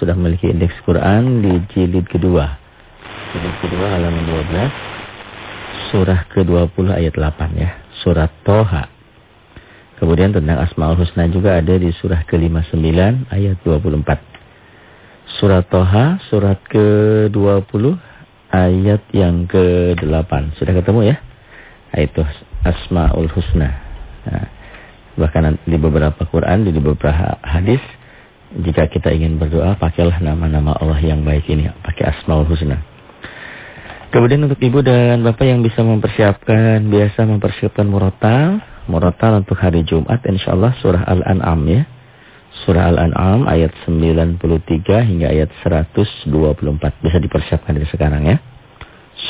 sudah memiliki indeks Quran di jilid kedua. Jilid kedua halaman 12. Surah ke-20 ayat 8 ya. Surat Toha. Kemudian tentang Asma'ul Husna juga ada di surah ke-59 ayat 24. Surat Toha, surat ke-20 ayat yang ke-8. Sudah ketemu ya? Itu Asma'ul Husna. Nah, bahkan di beberapa Quran, di beberapa hadis, jika kita ingin berdoa, pakailah nama-nama Allah yang baik ini. Pakai Asma'ul Husna. Kemudian untuk ibu dan bapak yang bisa mempersiapkan, biasa mempersiapkan murotal, Murotal untuk hari Jumat insyaallah surah Al-An'am ya. Surah Al-An'am ayat 93 hingga ayat 124. Bisa dipersiapkan dari sekarang ya.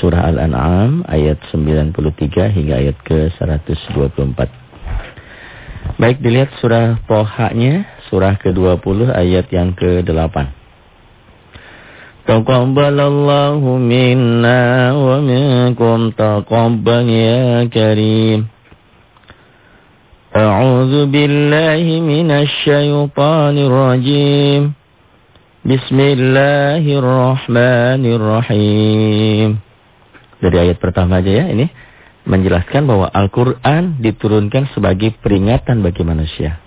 Surah Al-An'am ayat 93 hingga ayat ke 124. Baik dilihat surah Toha-nya, surah ke-20 ayat yang ke-8. Taqabbalallahu minna wa minkum taqabbal ya karim. أعوذ بالله من الشيطان الرجيم بسم الله الرحمن الرحيم Dari ayat pertama aja ya ini menjelaskan bahwa Al-Quran diturunkan sebagai peringatan bagi manusia.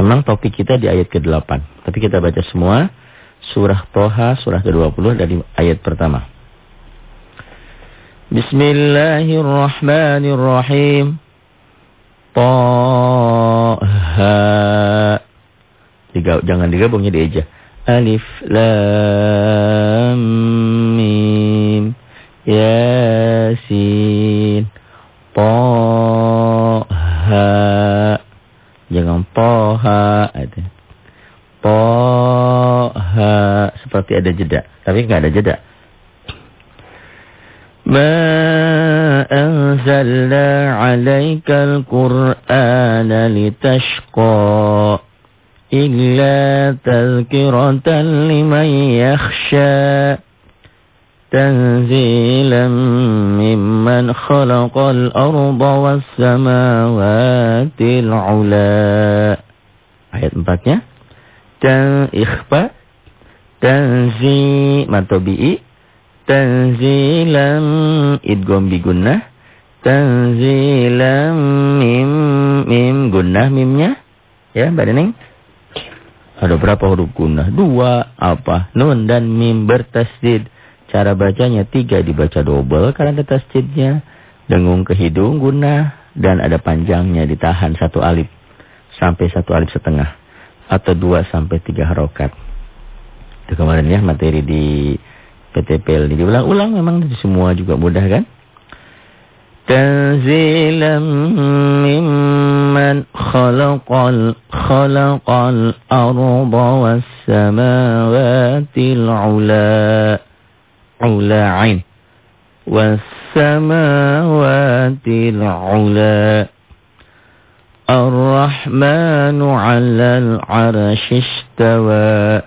Memang topik kita di ayat ke-8. Tapi kita baca semua surah Toha surah ke-20 dari ayat pertama. Bismillahirrahmanirrahim. Toha. Diga, jangan digabungnya di eja. Alif Lam ada jeda. Tapi nggak ada jeda. ما أنزلنا عليك القرآن لتشقى إلا تذكرة لمن يخشى تنزيلا ممن خلق الأرض والسماوات العلا Ayat empatnya. Dan ikhfa. Tanzi matobi'i. Tanzilam idgham bi gunnah. Tanzilam mim mim gunnah mimnya. Ya, Mbak Neneng. Ada berapa huruf gunnah? Dua. Apa? Nun dan mim bertasdid. Cara bacanya tiga dibaca double karena ada tasdidnya. Dengung ke hidung gunnah. Dan ada panjangnya ditahan satu alif. Sampai satu alif setengah. Atau dua sampai tiga harokat. Itu kemarin ya materi di PTPL ini. Diulang-ulang memang semua juga mudah kan? Tanzilam mimman khalaqal khalaqal arda was samawatil ula ula ain. Was samawatil ula Ar-Rahmanu 'alal 'arsy istawa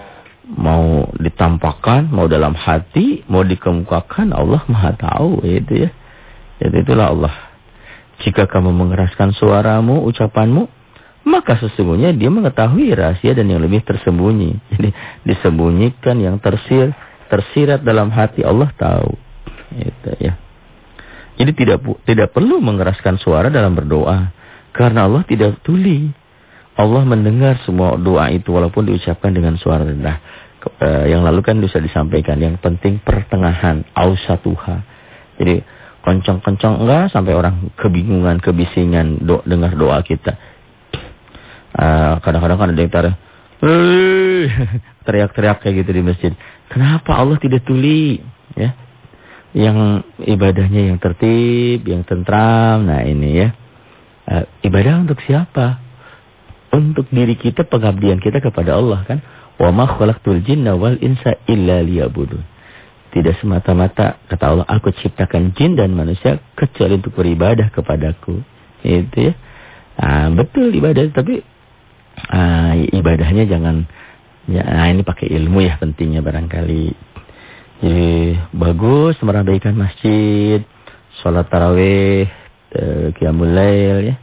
mau ditampakkan, mau dalam hati, mau dikemukakan, Allah Maha tahu itu ya. Jadi itulah Allah. Jika kamu mengeraskan suaramu, ucapanmu, maka sesungguhnya dia mengetahui rahasia dan yang lebih tersembunyi. Jadi disembunyikan yang tersir, tersirat dalam hati Allah tahu. Itu ya. Jadi tidak tidak perlu mengeraskan suara dalam berdoa karena Allah tidak tuli. Allah mendengar semua doa itu walaupun diucapkan dengan suara rendah uh, yang lalu kan bisa disampaikan. Yang penting pertengahan, ausatuha. Jadi kencang-kencang enggak sampai orang kebingungan, kebisingan do, dengar doa kita. Eh, kadang-kadang uh, kan ada yang tarik, teriak-teriak kayak gitu di masjid. Kenapa Allah tidak tuli? Ya, yang ibadahnya yang tertib, yang tentram. Nah ini ya, uh, ibadah untuk siapa? Untuk diri kita, pengabdian kita kepada Allah kan. Wa ma khalaqtul jinna wal insa illa liya'budun. Tidak semata-mata kata Allah aku ciptakan jin dan manusia kecuali untuk beribadah kepadaku. Itu ya. Nah, betul ibadah tapi ah, ibadahnya jangan ya nah ini pakai ilmu ya pentingnya barangkali. Jadi bagus merabaikan masjid, sholat tarawih, eh, qiyamul lail ya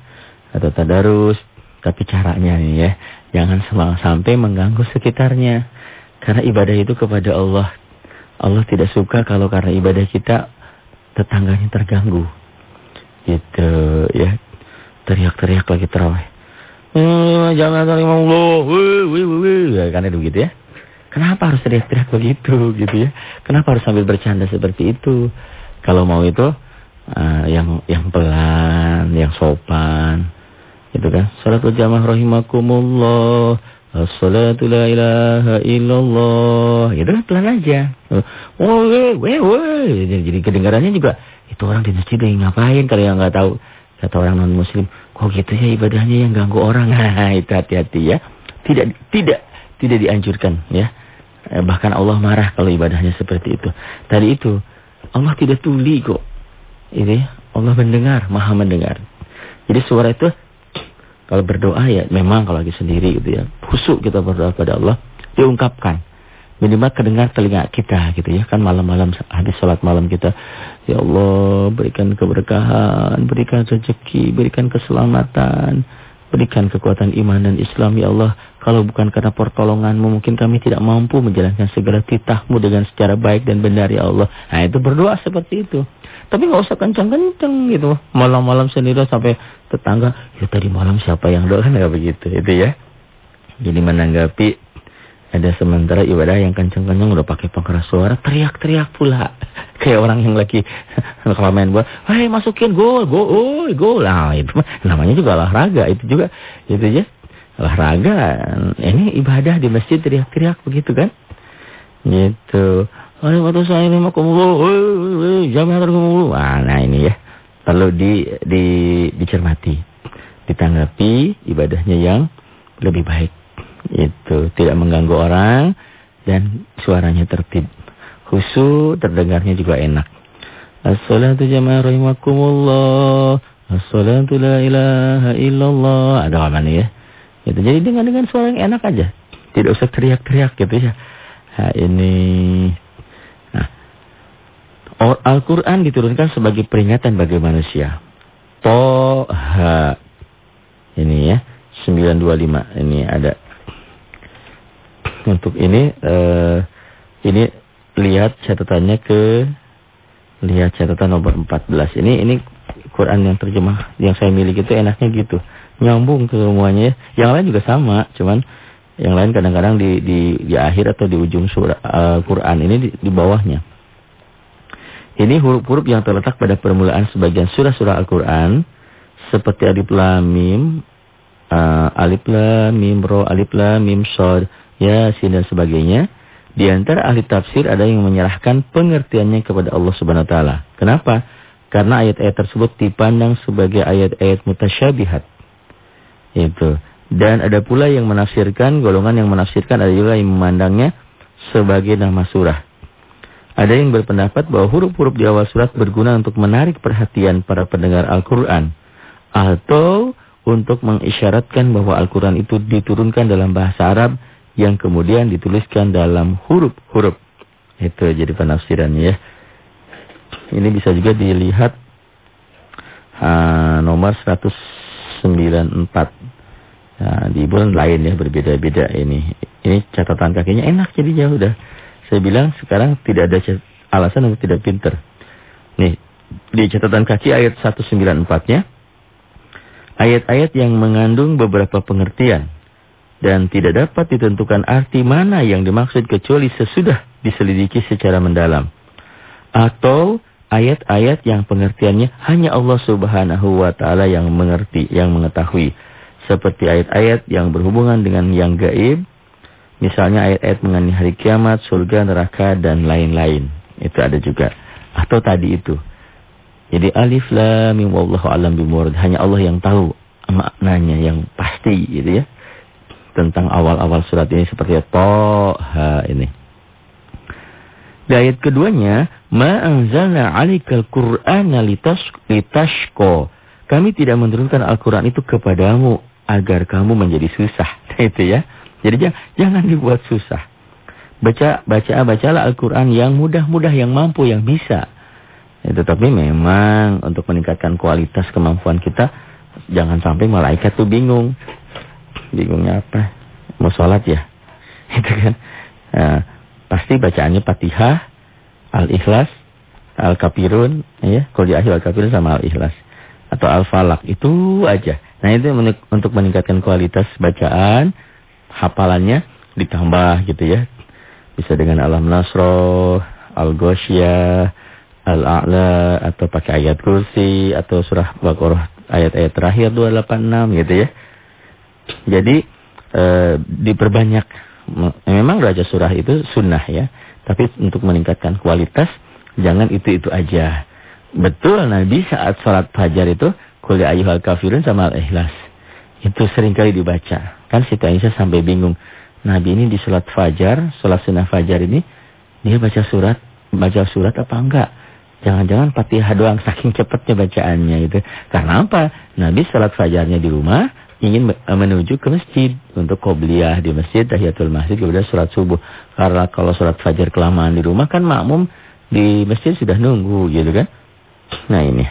atau tadarus, tapi caranya nih ya, jangan sampai mengganggu sekitarnya. Karena ibadah itu kepada Allah. Allah tidak suka kalau karena ibadah kita tetangganya terganggu. Gitu ya teriak-teriak lagi terawih. Hmm, jangan terima Allah, karena itu gitu ya. Kenapa harus teriak-teriak begitu gitu ya? Kenapa harus sambil bercanda seperti itu? Kalau mau itu uh, yang yang pelan, yang sopan, gitu kan? Salat jamaah rahimakumullah. Assalatu la ilaha illallah. Itu kan pelan aja. Oh, weh, weh, weh. Jadi kedengarannya juga itu orang di masjid yang ngapain kalau yang nggak tahu Kata orang non muslim, kok gitu ya ibadahnya yang ganggu orang. Nah, itu hati-hati ya. Tidak tidak tidak dianjurkan ya. Eh, bahkan Allah marah kalau ibadahnya seperti itu. Tadi itu Allah tidak tuli kok. Ini Allah mendengar, Maha mendengar. Jadi suara itu kalau berdoa ya memang kalau lagi sendiri gitu ya. Khusyuk kita berdoa pada Allah, diungkapkan. Minimal kedengar telinga kita gitu ya. Kan malam-malam habis sholat malam kita ya Allah berikan keberkahan berikan rezeki berikan keselamatan berikan kekuatan iman dan Islam ya Allah. Kalau bukan karena pertolonganmu mungkin kami tidak mampu menjalankan segala titahmu dengan secara baik dan benar ya Allah. Nah itu berdoa seperti itu tapi nggak usah kencang-kencang gitu malam-malam sendiri sampai tetangga ya tadi malam siapa yang doa kan nggak begitu itu ya jadi menanggapi ada sementara ibadah yang kenceng-kenceng udah pakai pengeras suara, teriak-teriak pula. Kayak orang yang lagi kalau main bola, "Hei, masukin gol, gol, oh, gol." Nah, itu namanya juga olahraga, itu juga itu ya. Olahraga. Ini ibadah di masjid teriak-teriak begitu kan? Gitu. Ayo waktu saya mau kumulu, yang kumulu. Nah, ini ya. Perlu di, di dicermati. Ditanggapi ibadahnya yang lebih baik. Itu tidak mengganggu orang dan suaranya tertib. Khusu terdengarnya juga enak. As-salatu jamaah rahimakumullah. As-salatu la ilaha illallah. Ada apa nih ya? Gitu. Jadi dengan dengan suara yang enak aja. Tidak usah teriak-teriak gitu ya. Nah, ini Al-Quran diturunkan sebagai peringatan bagi manusia. Toha. Ini ya. 925. Ini ada untuk ini uh, ini lihat catatannya ke lihat catatan nomor 14. Ini ini Quran yang terjemah yang saya miliki itu enaknya gitu. Nyambung ke semuanya. Yang lain juga sama, cuman yang lain kadang-kadang di di di akhir atau di ujung surah uh, Quran ini di, di bawahnya. Ini huruf-huruf yang terletak pada permulaan sebagian surah-surah Al-Quran seperti alif lam mim, uh, alif lam mim ro, alif lam mim shad, Yasin dan sebagainya. Di antara ahli tafsir ada yang menyerahkan pengertiannya kepada Allah Subhanahu wa taala. Kenapa? Karena ayat-ayat tersebut dipandang sebagai ayat-ayat mutasyabihat. Itu. Dan ada pula yang menafsirkan, golongan yang menafsirkan ada juga yang memandangnya sebagai nama surah. Ada yang berpendapat bahwa huruf-huruf di awal surat berguna untuk menarik perhatian para pendengar Al-Quran. Atau untuk mengisyaratkan bahwa Al-Quran itu diturunkan dalam bahasa Arab yang kemudian dituliskan dalam huruf-huruf. Itu jadi penafsirannya ya. Ini bisa juga dilihat uh, nomor 194. Nah, di bulan lain ya berbeda-beda ini. Ini catatan kakinya enak jadi ya udah. Saya bilang sekarang tidak ada alasan untuk tidak pinter. Nih, di catatan kaki ayat 194-nya ayat-ayat yang mengandung beberapa pengertian dan tidak dapat ditentukan arti mana yang dimaksud kecuali sesudah diselidiki secara mendalam. Atau ayat-ayat yang pengertiannya hanya Allah Subhanahu wa taala yang mengerti, yang mengetahui. Seperti ayat-ayat yang berhubungan dengan yang gaib, misalnya ayat-ayat mengenai hari kiamat, surga, neraka dan lain-lain. Itu ada juga. Atau tadi itu. Jadi alif lam mim wallahu alam bimurad, hanya Allah yang tahu maknanya yang pasti gitu ya. tentang awal-awal surat ini seperti Toha ini. Di ayat keduanya, Ma anzalna 'alaikal Qur'ana litashqa. Kami tidak menurunkan Al-Qur'an itu kepadamu agar kamu menjadi susah. Itu ya. Jadi jangan dibuat susah. Baca baca bacalah Al-Qur'an yang mudah-mudah, yang mampu, yang bisa. Ya, tetapi memang untuk meningkatkan kualitas kemampuan kita jangan sampai malaikat tuh bingung. Bingungnya apa? Mau sholat ya? Itu kan. Nah, pasti bacaannya Fatihah, Al-Ikhlas, Al-Kafirun, ya, Qul ya Al-Kafirun sama Al-Ikhlas atau Al-Falaq itu aja. Nah, itu untuk meningkatkan kualitas bacaan, hafalannya ditambah gitu ya. Bisa dengan Alam Nasroh, Al-Ghoshiyah, Al-A'la atau pakai ayat kursi atau surah Baqarah ayat-ayat terakhir 286 gitu ya. Jadi e, diperbanyak memang baca surah itu sunnah ya. Tapi untuk meningkatkan kualitas, jangan itu-itu aja. Betul Nabi saat sholat fajar itu, Kuli ayyuhal kafirun sama al-ikhlas. Itu sering kali dibaca. Kan Siti Aisyah sampai bingung. Nabi ini di sholat fajar, sholat sunnah fajar ini, dia baca surat, baca surat apa enggak? Jangan-jangan fatihah doang, saking cepatnya bacaannya itu. Karena apa? Nabi sholat fajarnya di rumah, ingin menuju ke masjid untuk qobliyah di masjid tahiyatul masjid kemudian sholat subuh karena kalau sholat fajar kelamaan di rumah kan makmum di masjid sudah nunggu gitu kan nah ini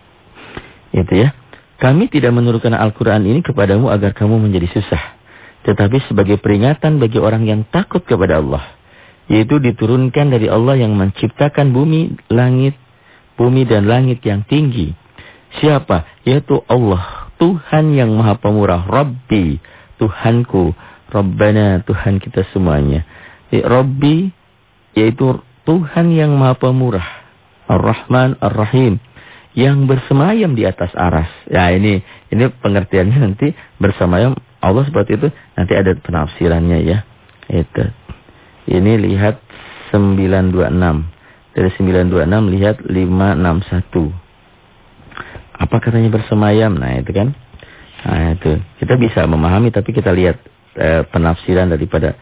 itu ya kami tidak menurunkan Al-Quran ini kepadamu agar kamu menjadi susah tetapi sebagai peringatan bagi orang yang takut kepada Allah yaitu diturunkan dari Allah yang menciptakan bumi langit bumi dan langit yang tinggi siapa yaitu Allah Tuhan yang maha pemurah. Rabbi, Tuhanku. Rabbana, Tuhan kita semuanya. Rabbi, yaitu Tuhan yang maha pemurah. Ar-Rahman, Ar-Rahim. Yang bersemayam di atas aras. Ya ini ini pengertiannya nanti bersemayam Allah seperti itu. Nanti ada penafsirannya ya. Itu. Ini lihat 926. Dari 926 lihat 561. Apa katanya bersemayam? Nah itu kan. Nah itu. Kita bisa memahami tapi kita lihat e, penafsiran daripada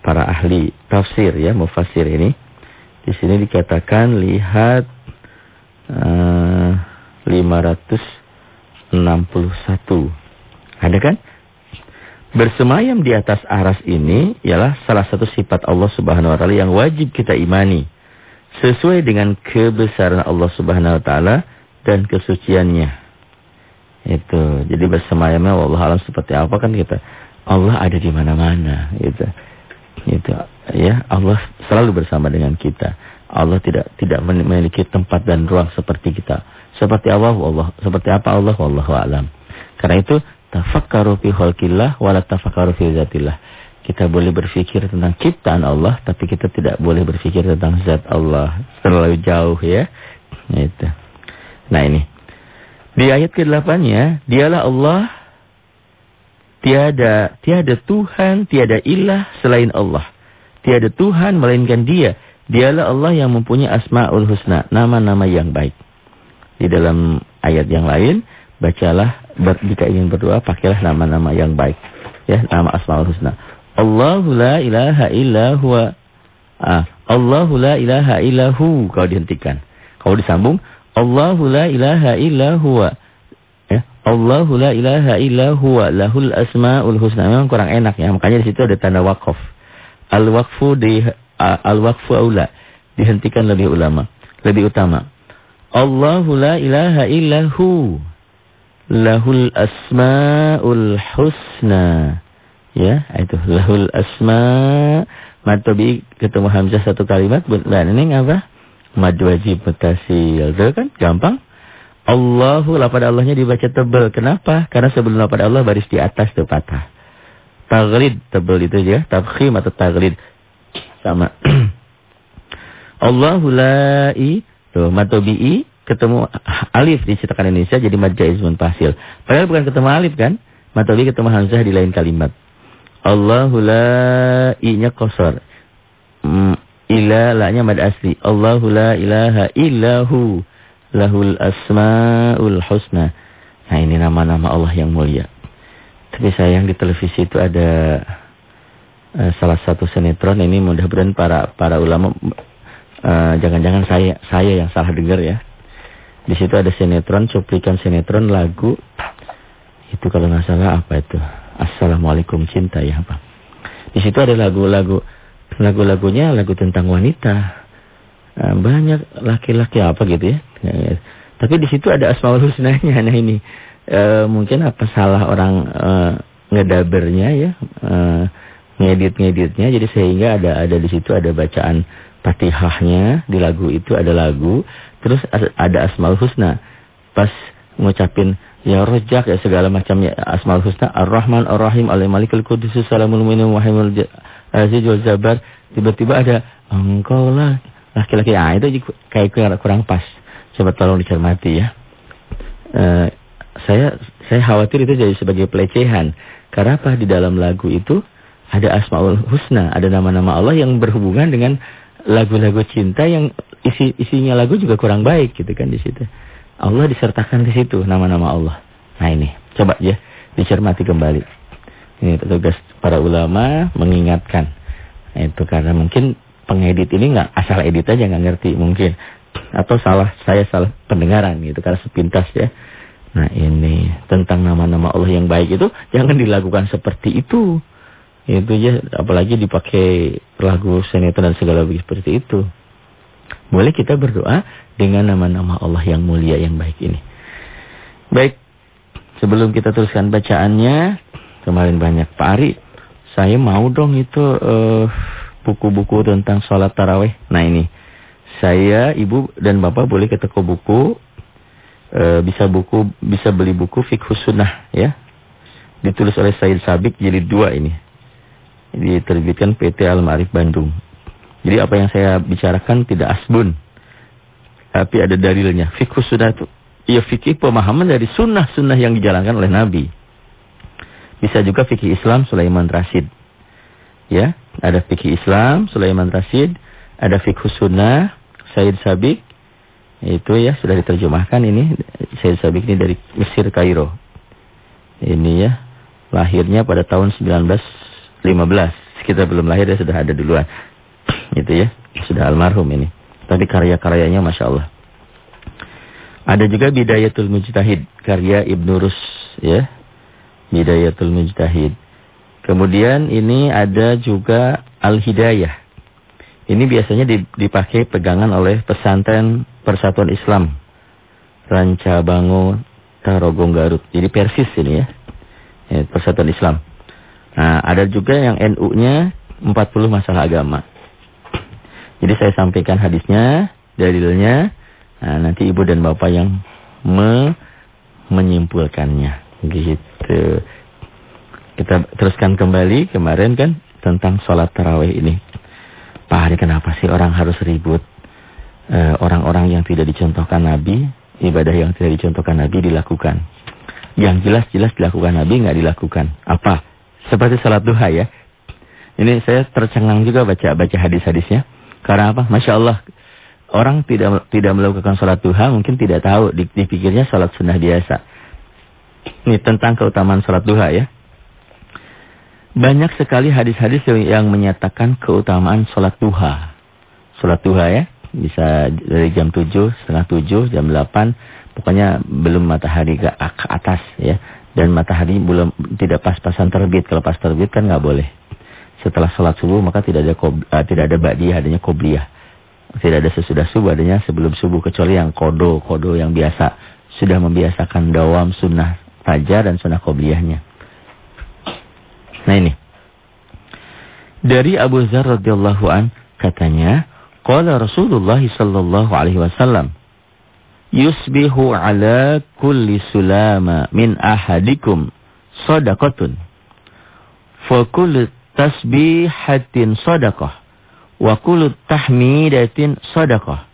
para ahli tafsir ya, mufasir ini. Di sini dikatakan lihat eh, 561. Ada kan? Bersemayam di atas aras ini ialah salah satu sifat Allah Subhanahu wa taala yang wajib kita imani. Sesuai dengan kebesaran Allah Subhanahu wa taala dan kesuciannya. Itu. Jadi bersemayamnya Allah alam seperti apa kan kita. Allah ada di mana-mana gitu. Itu ya, Allah selalu bersama dengan kita. Allah tidak tidak memiliki tempat dan ruang seperti kita. Seperti Allah, Allah seperti apa Allah wallahu alam. Karena itu tafakkaru fi khalqillah wa la tafakkaru fi zatillah. Kita boleh berpikir tentang ciptaan Allah, tapi kita tidak boleh berpikir tentang zat Allah. Terlalu jauh ya. Itu. Nah ini. Di ayat ke-8-nya, dialah Allah tiada tiada Tuhan, tiada ilah selain Allah. Tiada Tuhan melainkan Dia. Dialah Allah yang mempunyai Asmaul Husna, nama-nama yang baik. Di dalam ayat yang lain, bacalah jika ingin berdoa pakailah nama-nama yang baik. Ya, nama Asmaul Husna. Allahu la ilaha illa huwa. Ah, Allahu la ilaha illahu. Kau dihentikan. Kau disambung Allahu la ilaha illa huwa. Ya, Allahu la ilaha illa huwa lahul asmaul husna. Memang kurang enak ya. Makanya di situ ada tanda wakaf. Al-waqfu di al-waqfu aula. Dihentikan lebih ulama, lebih utama. Allahu la ilaha illa hu. Lahul asmaul husna. Ya, itu lahul asma. Matobi ketemu Hamzah satu kalimat. Nah, ini apa? Mad wajib mutasil. Itu kan gampang. Allahu lapad Allahnya dibaca tebal. Kenapa? Karena sebelum lapad Allah baris di atas itu patah. Taglid tebal itu ya. Tabkhim atau taglid. Sama. Allahu la'i. Tuh, matobi'i ketemu alif di cetakan Indonesia jadi mad jaiz munfasil. Padahal bukan ketemu alif kan? Matobi ketemu hamzah di lain kalimat. Allahu la'i-nya kosor. Hmm, Ila la-nya mad asli. Allahu la ilaha illahu. Lahul asma'ul husna. Nah ini nama-nama Allah yang mulia. Tapi sayang di televisi itu ada uh, salah satu sinetron ini mudah-mudahan para para ulama eh, jangan-jangan uh, saya saya yang salah dengar ya. Di situ ada sinetron, cuplikan sinetron lagu itu kalau nggak salah apa itu? Assalamualaikum cinta ya apa? Di situ ada lagu-lagu lagu-lagunya lagu tentang wanita. Uh, banyak laki-laki apa gitu ya. Tapi di situ ada asmaul husnanya nah ini e, mungkin apa salah orang e, ngedabernya ya, e, ngedit-ngeditnya jadi sehingga ada ada di situ ada bacaan Fatihahnya di lagu itu ada lagu, terus ada Asmaul Husna. Pas ngucapin ya rojak ya segala macamnya Asmaul Husna Ar-Rahman Ar-Rahim Al-Malikul Qudus Salamul Mu'min Wahimul Aziz wal Jabar tiba-tiba ada engkau lah laki-laki ah itu kayak kurang pas coba tolong dicermati ya uh, saya saya khawatir itu jadi sebagai pelecehan. Karena apa? Di dalam lagu itu ada Asmaul Husna, ada nama-nama Allah yang berhubungan dengan lagu-lagu cinta yang isi isinya lagu juga kurang baik gitu kan di situ. Allah disertakan di situ nama-nama Allah. Nah ini, coba ya dicermati kembali. Ini tugas para ulama mengingatkan. Nah, itu karena mungkin pengedit ini nggak asal edit aja nggak ngerti mungkin atau salah saya salah pendengaran gitu karena sepintas ya. Nah ini tentang nama-nama Allah yang baik itu jangan dilakukan seperti itu. Itu ya apalagi dipakai lagu sinetron dan segala begitu seperti itu. Boleh kita berdoa dengan nama-nama Allah yang mulia yang baik ini. Baik, sebelum kita teruskan bacaannya, kemarin banyak Pak Ari, saya mau dong itu eh, buku-buku uh, tentang sholat taraweh. Nah ini, saya, ibu dan bapak boleh ke toko buku e, bisa buku bisa beli buku Fiqh Sunnah ya. Ditulis oleh Said Sabik jadi dua ini. Diterbitkan PT Al-Ma'arif Bandung. Jadi apa yang saya bicarakan tidak asbun. Tapi ada dalilnya. Fiqh Sunnah itu ya fikih pemahaman dari sunnah-sunnah yang dijalankan oleh Nabi. Bisa juga fikih Islam Sulaiman Rasid. Ya, ada fikih Islam Sulaiman Rasid, ada fikih sunnah Said Sabik, itu ya sudah diterjemahkan ini saya Sabik ini dari Mesir Kairo. Ini ya lahirnya pada tahun 1915. Kita belum lahir ya sudah ada duluan. Itu ya sudah almarhum ini. Tapi karya-karyanya masya Allah. Ada juga Bidayatul Mujtahid karya Ibnu Rus ya. Bidayatul Mujtahid. Kemudian ini ada juga Al-Hidayah. Ini biasanya dipakai pegangan oleh pesantren Persatuan Islam. Ranca Bango Tarogong Garut. Jadi Persis ini ya. ya Persatuan Islam. Nah, ada juga yang NU-nya 40 masalah agama. Jadi saya sampaikan hadisnya, dalilnya. Nah, nanti ibu dan bapak yang me menyimpulkannya. Gitu. Kita teruskan kembali kemarin kan tentang sholat tarawih ini. Pak Hari kenapa sih orang harus ribut? Eh, orang-orang yang tidak dicontohkan Nabi, ibadah yang tidak dicontohkan Nabi dilakukan. Yang jelas-jelas dilakukan Nabi nggak dilakukan. Apa? Seperti salat duha ya. Ini saya tercengang juga baca baca hadis-hadisnya. Karena apa? Masya Allah. Orang tidak tidak melakukan salat duha mungkin tidak tahu. Dipikirnya salat sunnah biasa. Ini tentang keutamaan salat duha ya. Banyak sekali hadis-hadis yang menyatakan keutamaan salat duha. Salat duha ya bisa dari jam 7, setengah 7, jam 8, pokoknya belum matahari ke, atas ya. Dan matahari belum tidak pas-pasan terbit. Kalau pas terbit kan nggak boleh. Setelah sholat subuh maka tidak ada uh, tidak ada ba'diyah, adanya qobliyah. Tidak ada sesudah subuh, adanya sebelum subuh kecuali yang kodo, kodo yang biasa sudah membiasakan dawam sunnah fajar dan sunnah qobliyahnya. Nah ini. Dari Abu Zar radhiyallahu an katanya Qala Rasulullah sallallahu alaihi wasallam Yusbihu ala kulli sulama min ahadikum sadaqatun fa kullu tasbihatin sadaqah wa kullu tahmidatin sadaqah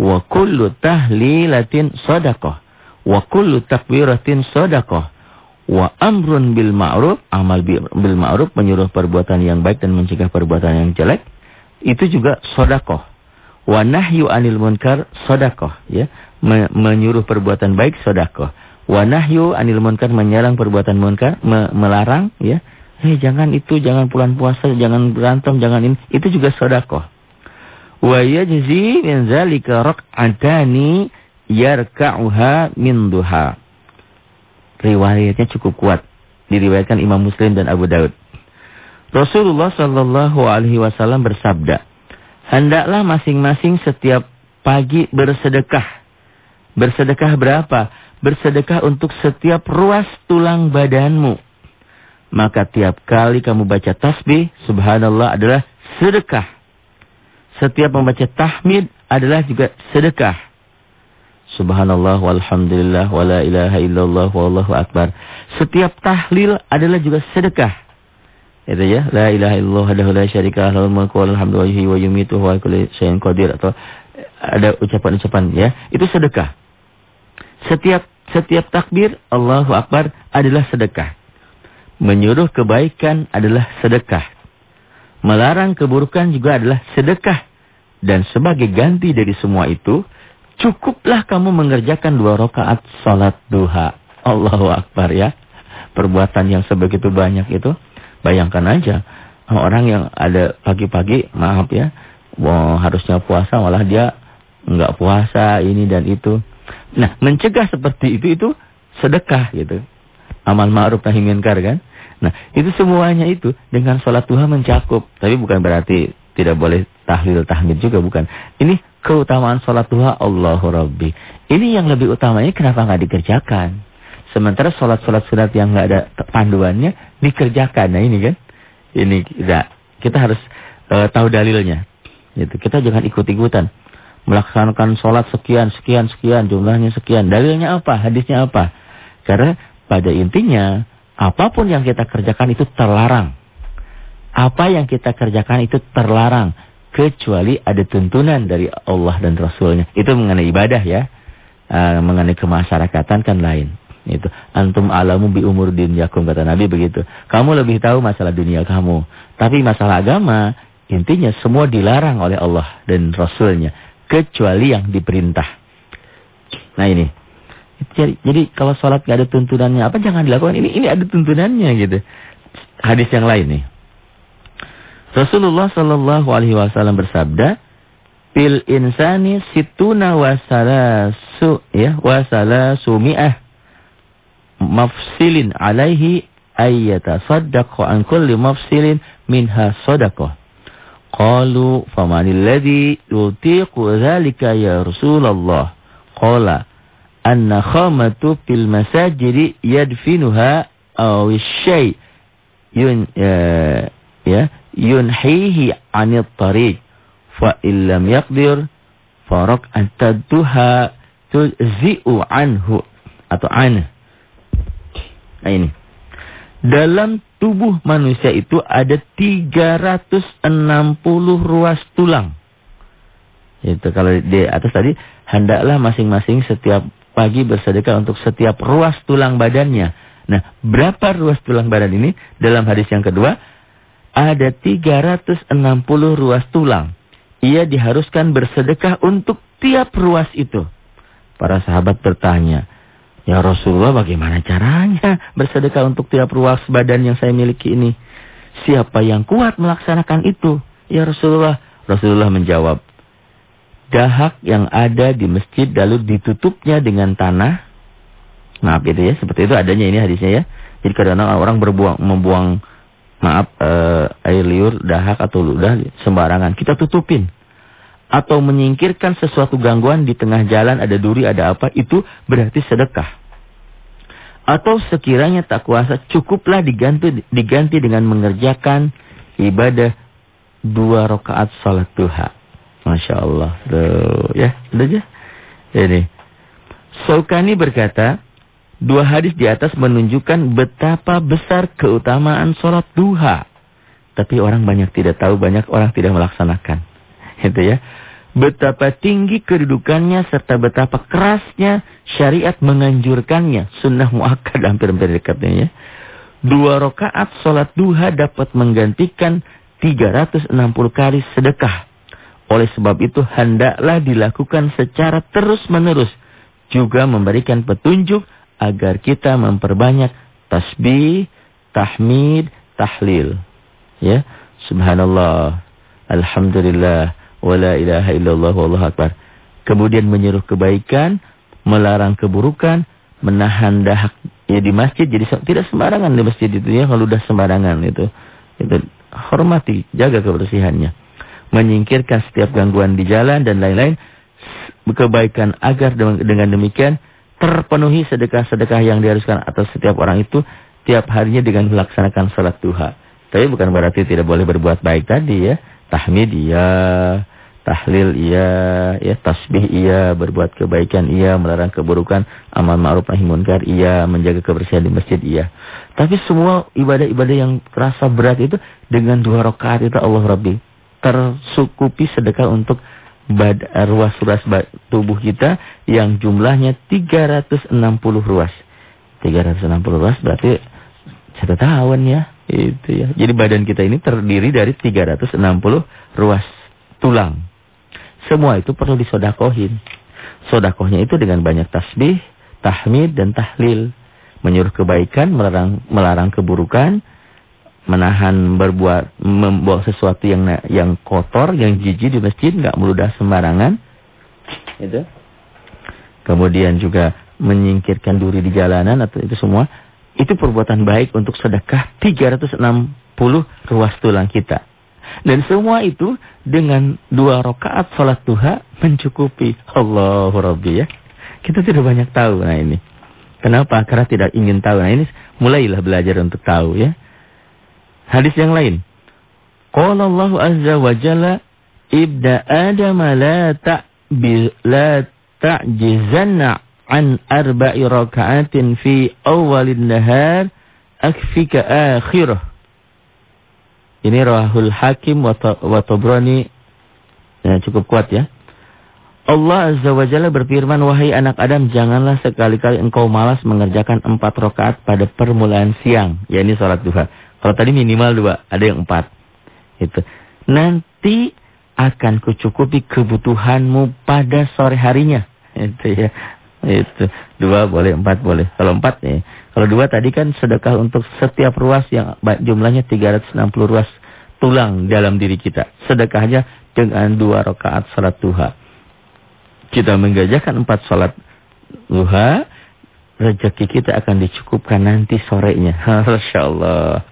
wa kullu tahlilatin sadaqah wa kullu takbiratin sadaqah wa amrun bil ma'ruf amal bil ma'ruf menyuruh perbuatan yang baik dan mencegah perbuatan yang jelek itu juga sodakoh. Wa nahyu anil munkar sodakoh. Ya. Menyuruh perbuatan baik sodakoh. Wa nahyu anil munkar menyerang perbuatan munkar, me melarang ya. Hei jangan itu, jangan bulan puasa, jangan berantem, jangan ini. Itu juga sedekah. Wa yajzi min zalika rak'atani yarka'uha min duha. Riwayatnya cukup kuat. Diriwayatkan Imam Muslim dan Abu Daud. Rasulullah Shallallahu Alaihi Wasallam bersabda, hendaklah masing-masing setiap pagi bersedekah. Bersedekah berapa? Bersedekah untuk setiap ruas tulang badanmu. Maka tiap kali kamu baca tasbih, subhanallah adalah sedekah. Setiap membaca tahmid adalah juga sedekah. Subhanallah walhamdulillah wala ilaha illallah wallahu akbar. Setiap tahlil adalah juga sedekah. Itu ya, la ilaha illallah wahdahu la syarika lahu mulku wa hamdu wa yuhyi wa yumiitu qadir atau ada ucapan-ucapan ya, itu sedekah. Setiap setiap takbir Allahu akbar adalah sedekah. Menyuruh kebaikan adalah sedekah. Melarang keburukan juga adalah sedekah. Dan sebagai ganti dari semua itu, cukuplah kamu mengerjakan dua rakaat salat duha. Allahu akbar ya. Perbuatan yang sebegitu banyak itu Bayangkan aja orang yang ada pagi-pagi, maaf ya, wow, harusnya puasa malah dia nggak puasa ini dan itu. Nah, mencegah seperti itu itu sedekah gitu. Amal ma'ruf nahi munkar kan? Nah, itu semuanya itu dengan sholat Tuhan mencakup. Tapi bukan berarti tidak boleh tahlil tahmid juga bukan. Ini keutamaan sholat Tuhan Allahu Rabbi. Ini yang lebih utamanya kenapa nggak dikerjakan? Sementara sholat-sholat sunat yang nggak ada panduannya dikerjakan. Nah ini kan, ini tidak. Kita harus uh, tahu dalilnya. Gitu. Kita jangan ikut-ikutan melaksanakan sholat sekian, sekian, sekian, jumlahnya sekian. Dalilnya apa? Hadisnya apa? Karena pada intinya apa pun yang kita kerjakan itu terlarang. Apa yang kita kerjakan itu terlarang kecuali ada tuntunan dari Allah dan Rasulnya. Itu mengenai ibadah ya. Uh, mengenai kemasyarakatan kan lain. Itu antum alamu bi umur yakum kata Nabi begitu. Kamu lebih tahu masalah dunia kamu. Tapi masalah agama intinya semua dilarang oleh Allah dan Rasulnya kecuali yang diperintah. Nah ini. Jadi, jadi kalau sholat gak ada tuntunannya apa jangan dilakukan. Ini ini ada tuntunannya gitu. Hadis yang lain nih. Rasulullah Shallallahu Alaihi Wasallam bersabda, Pil insani situna wasalasu ya wasalasu mi'ah mafsilin alaihi ayyata saddaqa an kulli mafsilin minha sadaqah. قالوا فمن الذي يطيق ذلك يا رسول الله قال النخامة في المساجد يدفنها أو الشيء ين آه، ينحيه عن الطريق فإن لم يقدر فرق أن تدها تجزئ عنه atau aneh. Nah ini. Dalam tubuh manusia itu ada 360 ruas tulang. Itu kalau di atas tadi, hendaklah masing-masing setiap pagi bersedekah untuk setiap ruas tulang badannya. Nah, berapa ruas tulang badan ini? Dalam hadis yang kedua, ada 360 ruas tulang. Ia diharuskan bersedekah untuk tiap ruas itu. Para sahabat bertanya, Ya Rasulullah bagaimana caranya bersedekah untuk tiap ruas badan yang saya miliki ini? Siapa yang kuat melaksanakan itu? Ya Rasulullah. Rasulullah menjawab. Dahak yang ada di masjid lalu ditutupnya dengan tanah. Maaf itu ya, seperti itu adanya ini hadisnya ya. Jadi kadang-kadang orang berbuang, membuang maaf eh, air liur, dahak atau ludah sembarangan. Kita tutupin atau menyingkirkan sesuatu gangguan di tengah jalan ada duri ada apa itu berarti sedekah. Atau sekiranya tak kuasa cukuplah diganti diganti dengan mengerjakan ibadah dua rakaat salat duha. Masya Allah. Tuh, ya, sudah aja. Ini. Saukani berkata, dua hadis di atas menunjukkan betapa besar keutamaan salat duha. Tapi orang banyak tidak tahu, banyak orang tidak melaksanakan. Itu ya betapa tinggi kedudukannya serta betapa kerasnya syariat menganjurkannya. Sunnah muakkad hampir-hampir dekatnya ya. Dua rakaat sholat duha dapat menggantikan 360 kali sedekah. Oleh sebab itu hendaklah dilakukan secara terus-menerus. Juga memberikan petunjuk agar kita memperbanyak tasbih, tahmid, tahlil. Ya, subhanallah, alhamdulillah, wala ilaha illallah wallahu akbar. Kemudian menyuruh kebaikan, melarang keburukan, menahan dahak ya di masjid jadi tidak sembarangan di masjid itu ya kalau udah sembarangan itu. Itu hormati, jaga kebersihannya. Menyingkirkan setiap gangguan di jalan dan lain-lain kebaikan agar dengan demikian terpenuhi sedekah-sedekah yang diharuskan atas setiap orang itu tiap harinya dengan melaksanakan salat duha. Tapi bukan berarti tidak boleh berbuat baik tadi ya. Tahmid iya, tahlil iya, ya tasbih iya, berbuat kebaikan iya, melarang keburukan, amal ma'ruf nahi munkar iya, menjaga kebersihan di masjid iya. Tapi semua ibadah-ibadah yang terasa berat itu dengan dua rakaat itu Allah Rabbi tersukupi sedekah untuk ruas-ruas tubuh kita yang jumlahnya 360 ruas. 360 ruas berarti satu tahun ya. Itu ya. Jadi badan kita ini terdiri dari 360 ruas tulang. Semua itu perlu disodakohin. Sodakohnya itu dengan banyak tasbih, tahmid, dan tahlil. Menyuruh kebaikan, melarang, melarang keburukan, menahan berbuat membawa sesuatu yang yang kotor, yang jijik di masjid, nggak meludah sembarangan. Itu. Kemudian juga menyingkirkan duri di jalanan atau itu semua itu perbuatan baik untuk sedekah 360 ruas tulang kita. Dan semua itu dengan dua rakaat salat duha mencukupi. Allahu Rabbi ya. Kita tidak banyak tahu nah ini. Kenapa? Karena tidak ingin tahu. Nah ini mulailah belajar untuk tahu ya. Hadis yang lain. Qala Allah Azza wa Jalla ibda Adam la ta'bi la ta'jizanna an arba'i raka'atin fi awalin nahar akfika akhirah. Ini Rahul Hakim wa Tabrani ya, cukup kuat ya. Allah Azza wa Jalla berfirman, Wahai anak Adam, janganlah sekali-kali engkau malas mengerjakan empat rakaat pada permulaan siang. Ya ini sholat duha. Kalau tadi minimal dua, ada yang empat. Itu. Nanti akan kucukupi kebutuhanmu pada sore harinya. Itu ya. Itu. Dua boleh, empat boleh. Kalau empat nih. Kalau dua tadi kan sedekah untuk setiap ruas yang jumlahnya 360 ruas tulang dalam diri kita. Sedekahnya dengan dua rakaat salat duha. Kita menggajakan empat salat duha. Rezeki kita akan dicukupkan nanti sorenya. Masya Allah.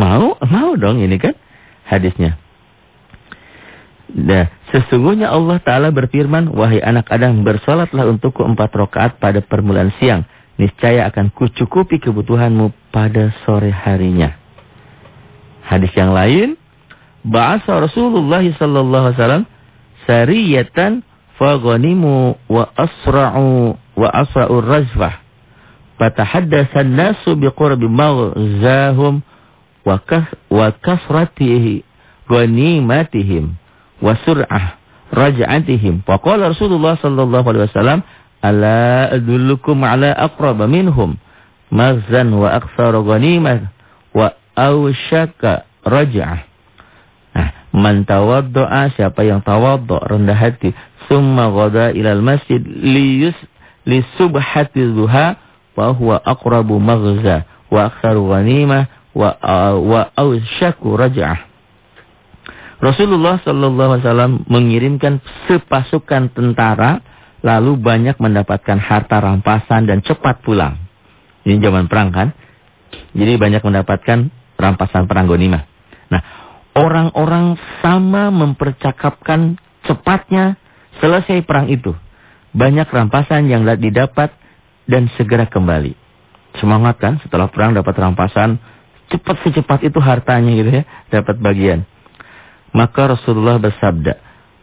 Mau? Mau dong ini kan hadisnya. Nah, sesungguhnya Allah Ta'ala berfirman, Wahai anak Adam, bersolatlah untukku empat rakaat pada permulaan siang. Niscaya akan kucukupi kebutuhanmu pada sore harinya. Hadis yang lain, Ba'asa Rasulullah sallallahu alaihi wasallam sariyatan faghanimu wa asra'u wa asra'u rajfah. Fatahaddatsa an-nasu biqurbi maghzahum wa kasratihi ghanimatihim wa sur'ah raj'atihim. Wa qala Rasulullah sallallahu alaihi wasallam, "Ala adullukum ala aqrab minhum maghzan wa aktsara ghanimah wa awshaka raj'ah." Nah, man tawaddo'a siapa yang tawaddo rendah hati, summa ghada ilal masjid liyus li subhati duha wa huwa aqrabu maghza wa aktsaru ghanimah wa wa ausyaku raj'ah. Rasulullah sallallahu alaihi wasallam mengirimkan sepasukan tentara lalu banyak mendapatkan harta rampasan dan cepat pulang. Ini zaman perang kan? Jadi banyak mendapatkan rampasan perang Gonima. Nah, orang-orang sama mempercakapkan cepatnya selesai perang itu. Banyak rampasan yang didapat dan segera kembali. Semangat kan setelah perang dapat rampasan cepat secepat itu hartanya gitu ya, dapat bagian. Maka Rasulullah bersabda,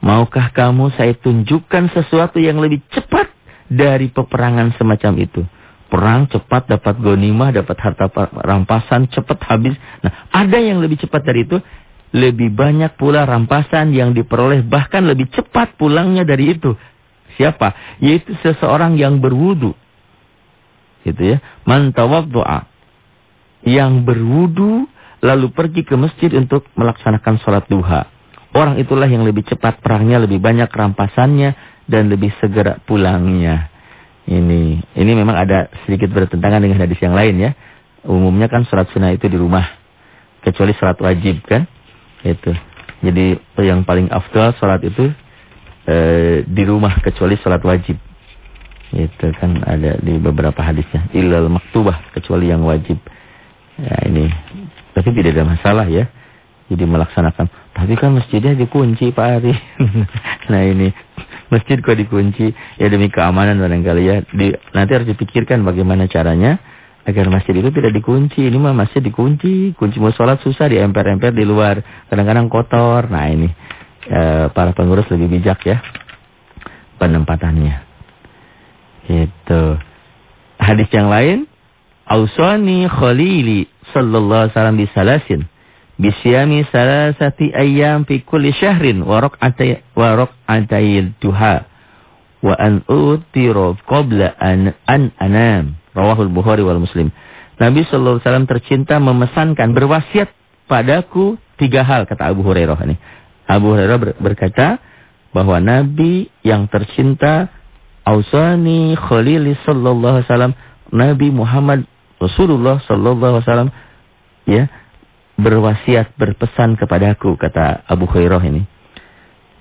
maukah kamu saya tunjukkan sesuatu yang lebih cepat dari peperangan semacam itu? Perang cepat dapat gonimah, dapat harta rampasan cepat habis. Nah, ada yang lebih cepat dari itu. Lebih banyak pula rampasan yang diperoleh bahkan lebih cepat pulangnya dari itu. Siapa? Yaitu seseorang yang berwudu. Gitu ya. Man doa yang berwudu lalu pergi ke masjid untuk melaksanakan sholat duha. Orang itulah yang lebih cepat perangnya, lebih banyak rampasannya, dan lebih segera pulangnya. Ini ini memang ada sedikit bertentangan dengan hadis yang lain ya. Umumnya kan sholat sunnah itu di rumah. Kecuali sholat wajib kan. Itu. Jadi yang paling afdal sholat itu e, di rumah kecuali sholat wajib. Itu kan ada di beberapa hadisnya. Ilal maktubah kecuali yang wajib. Ya ini. Tapi tidak ada masalah ya. Jadi melaksanakan. Tapi kan masjidnya dikunci Pak Ari. nah ini. Masjid kok dikunci? Ya demi keamanan barangkali ya. Di, nanti harus dipikirkan bagaimana caranya agar masjid itu tidak dikunci. Ini mah masjid dikunci. Kunci mau sholat susah di emper-emper di luar. Kadang-kadang kotor. Nah ini e, para pengurus lebih bijak ya penempatannya. Itu hadis yang lain Ausani Khalili sallallahu alaihi wasallam bisalasin bisyami salasati ayyam fi kulli syahrin wa raq'atay wa raq'atayil duha wa an utira qabla an an anam. Rawahul bukhari wal muslim. Nabi sallallahu alaihi wasallam tercinta memesankan berwasiat padaku tiga hal kata Abu Hurairah ini. Abu Hurairah ber, berkata bahwa Nabi yang tercinta Ausani Khalili sallallahu alaihi wasallam Nabi Muhammad Rasulullah sallallahu alaihi wasallam ya berwasiat, berpesan kepadaku, kata Abu Khairah ini.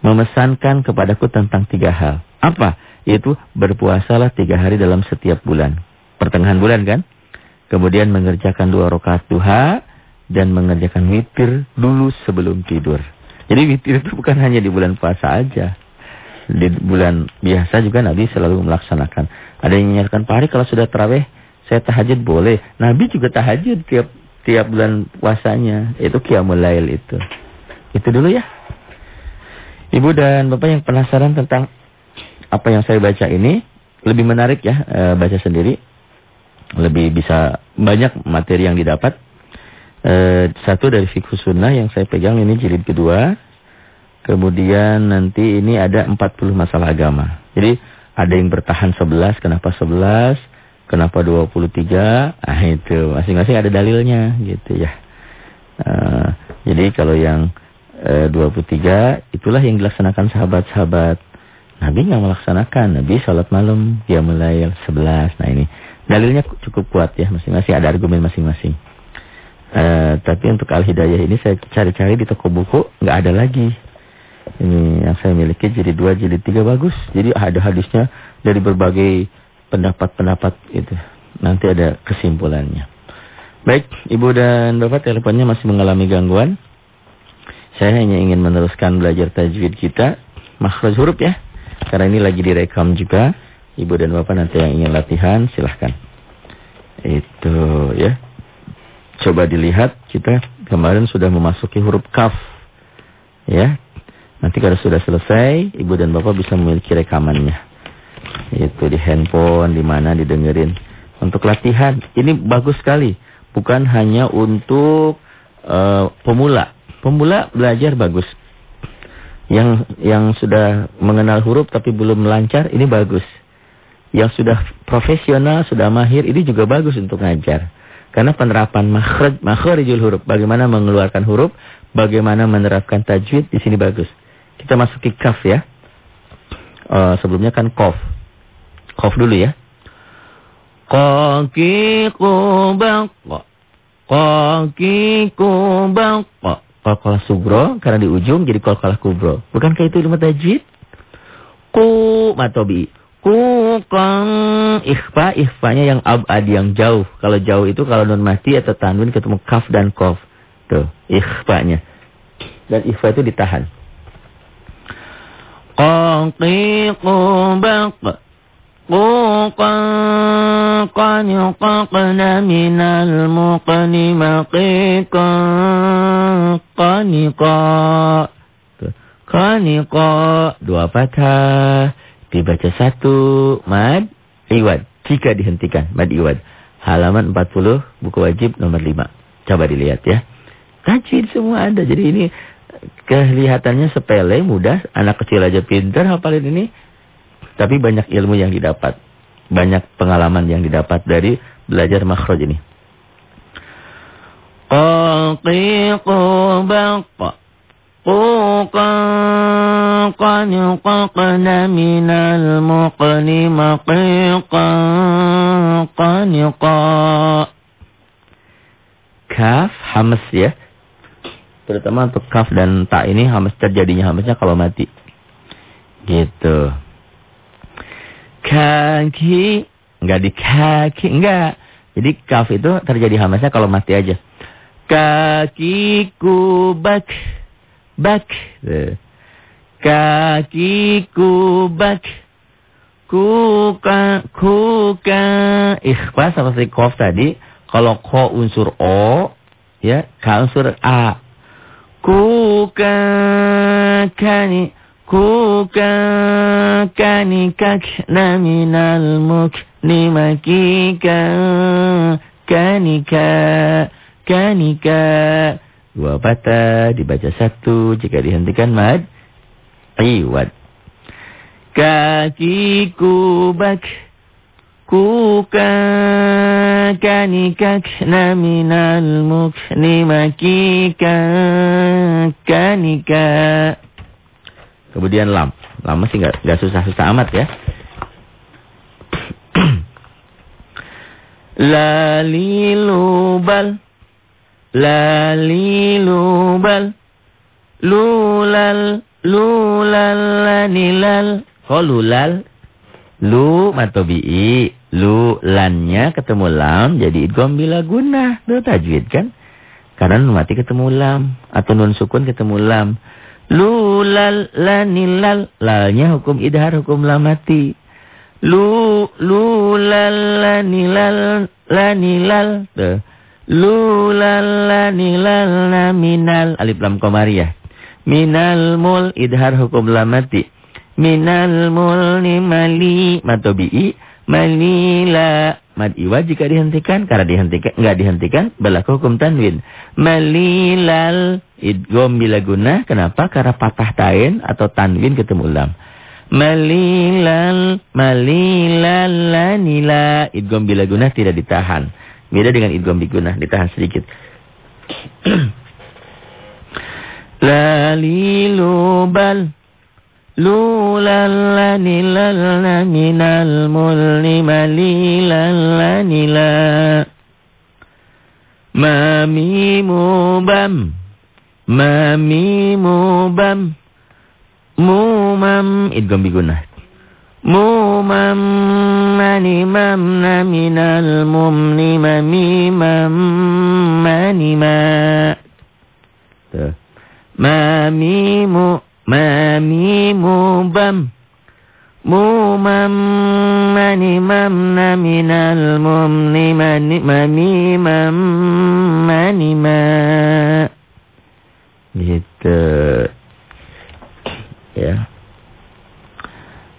Memesankan kepadaku tentang tiga hal. Apa? Yaitu berpuasalah tiga hari dalam setiap bulan. Pertengahan bulan kan? Kemudian mengerjakan dua rakaat duha dan mengerjakan witir dulu sebelum tidur. Jadi witir itu bukan hanya di bulan puasa aja. Di bulan biasa juga Nabi selalu melaksanakan. Ada yang menyatakan, Pak kalau sudah terawih, saya tahajud boleh. Nabi juga tahajud tiap tiap bulan puasanya. Itu Qiyamul Lail itu. Itu dulu ya. Ibu dan Bapak yang penasaran tentang apa yang saya baca ini. Lebih menarik ya e, baca sendiri. Lebih bisa banyak materi yang didapat. E, satu dari fikih sunnah yang saya pegang ini jilid kedua. Kemudian nanti ini ada 40 masalah agama. Jadi ada yang bertahan 11, kenapa 11? Kenapa 23? Ah itu masing-masing ada dalilnya gitu ya. Uh, jadi kalau yang uh, 23 itulah yang dilaksanakan sahabat-sahabat. Nabi nggak melaksanakan. Nabi sholat malam dia mulai 11. Nah ini dalilnya cukup kuat ya. Masing-masing ada argumen masing-masing. Uh, tapi untuk al-hidayah ini saya cari-cari di toko buku nggak ada lagi. Ini yang saya miliki jadi dua, jadi tiga bagus. Jadi ada hadisnya dari berbagai pendapat-pendapat itu. Nanti ada kesimpulannya. Baik, Ibu dan Bapak teleponnya masih mengalami gangguan. Saya hanya ingin meneruskan belajar tajwid kita. Makhraj huruf ya. Karena ini lagi direkam juga. Ibu dan Bapak nanti yang ingin latihan silahkan. Itu ya. Coba dilihat kita kemarin sudah memasuki huruf kaf. Ya. Nanti kalau sudah selesai, Ibu dan Bapak bisa memiliki rekamannya. Itu di handphone, di mana didengerin. Untuk latihan, ini bagus sekali. Bukan hanya untuk uh, pemula. Pemula belajar bagus. Yang yang sudah mengenal huruf tapi belum lancar, ini bagus. Yang sudah profesional, sudah mahir, ini juga bagus untuk ngajar. Karena penerapan makhraj, makhrijul huruf, bagaimana mengeluarkan huruf, bagaimana menerapkan tajwid, di sini bagus. Kita masuk ke kaf ya. Uh, sebelumnya kan kof. Kof dulu ya. Kaki kubak. Kaki kubak. Qalqalah sugro karena di ujung jadi qalqalah kubro. Bukankah itu ilmu tajwid? Ku matobi. Ku kang ikhfa ikhfanya yang abad yang jauh. Kalau jauh itu kalau nun mati atau tanwin ketemu kaf dan kof. Tuh, ikhfanya. Dan ikhfa itu ditahan. Qaqi qubaq. قوقا قد ققن من المقن مقيقا قنقا Qaniqa dua patah dibaca satu mad iwad jika dihentikan mad iwad halaman 40 buku wajib nomor 5 coba dilihat ya tajwid semua ada jadi ini kelihatannya sepele mudah anak kecil aja pintar hafalin ini tapi banyak ilmu yang didapat. Banyak pengalaman yang didapat dari belajar makhraj ini. Qaqiqu baqa. Quqa qaniqaqna minal muqni maqiqan qaniqa. Kaf, hamas ya. Terutama untuk kaf dan ta ini hamas terjadinya hamasnya kalau mati. Gitu. Kaki. Enggak di kaki. Enggak. Jadi kaf itu terjadi hamasnya kalau mati aja. Kakiku bak. Bak. Kakiku bak. Kuka. Kuka. Ikhlas sama seperti kof tadi. Kalau ko unsur O. Ya. Ka unsur A. Kuka. Kani. Kuka. Kani kakna minal mukni makika. Kanika kanika. Dua patah dibaca satu jika dihentikan mad. Iwad. Kakiku bak. Kuka kanikak naminal mukni makika kanika. Kemudian lam. Lam masih nggak nggak susah-susah amat ya. Lalilubal. Lalilubal. Lulal. Lulal lanilal. Oh lulal. Lu matobi'i. Lu lannya ketemu lam. Jadi idgom bila guna. Itu tajwid kan. Karena nun mati ketemu lam. Atau nun sukun ketemu lam. Lulal lanilal. Lalnya hukum idhar hukum lam mati. Lu lulal lanilal lanilal. Tuh. Lulalanilal minal alif lam komariah. Minal mul idhar hukum lamati. Minal mul ni mali matobi'i. Malila mad iwa jika dihentikan. Karena dihentikan enggak dihentikan berlaku hukum tanwin. Malilal idgom bila guna. Kenapa? Karena patah tain atau tanwin ketemu lam. Malilal malilal lanila idgom bila guna tidak ditahan. Beda dengan idgham bigunah, ditahan sedikit. Lalilubal Lulallanilalna minal mulni malilallanila Mamimubam Mamimubam Mumam Idgham bigunah Mumam mani mamna minal mumni mami mam mani ma. Tuh. Mami mu mami mu bam. Mumam mani mamna minal mumni mani mami mam mani ma. Gitu. Ya.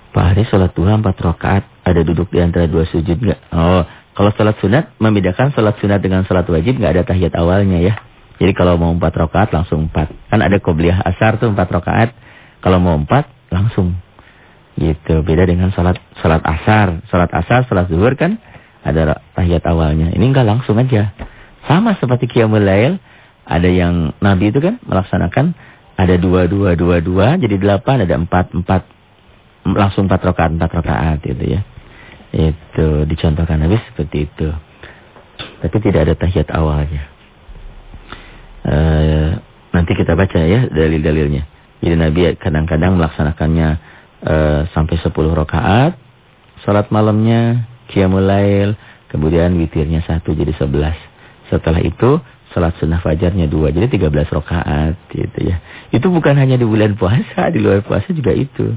Pak Hari sholat duha empat rakaat ada duduk di antara dua sujud enggak? Oh, kalau sholat sunat membedakan sholat sunat dengan sholat wajib enggak ada tahiyat awalnya ya. Jadi kalau mau empat rakaat langsung empat. Kan ada qobliyah asar tuh empat rakaat. Kalau mau empat langsung. Gitu. Beda dengan sholat sholat asar. Sholat asar, sholat zuhur kan ada tahiyat awalnya. Ini enggak langsung aja. Sama seperti qiyamul lail. Ada yang Nabi itu kan melaksanakan ada dua dua dua dua jadi delapan ada empat empat langsung empat rakaat empat rakaat itu ya. Itu dicontohkan habis seperti itu. Tapi tidak ada tahiyat awalnya. E, nanti kita baca ya dalil-dalilnya. Jadi Nabi kadang-kadang melaksanakannya e, sampai sepuluh rakaat. Salat malamnya, qiyamul lail, kemudian witirnya satu jadi sebelas. Setelah itu salat sunnah fajarnya dua jadi tiga belas rakaat gitu ya. Itu bukan hanya di bulan puasa, di luar puasa juga itu.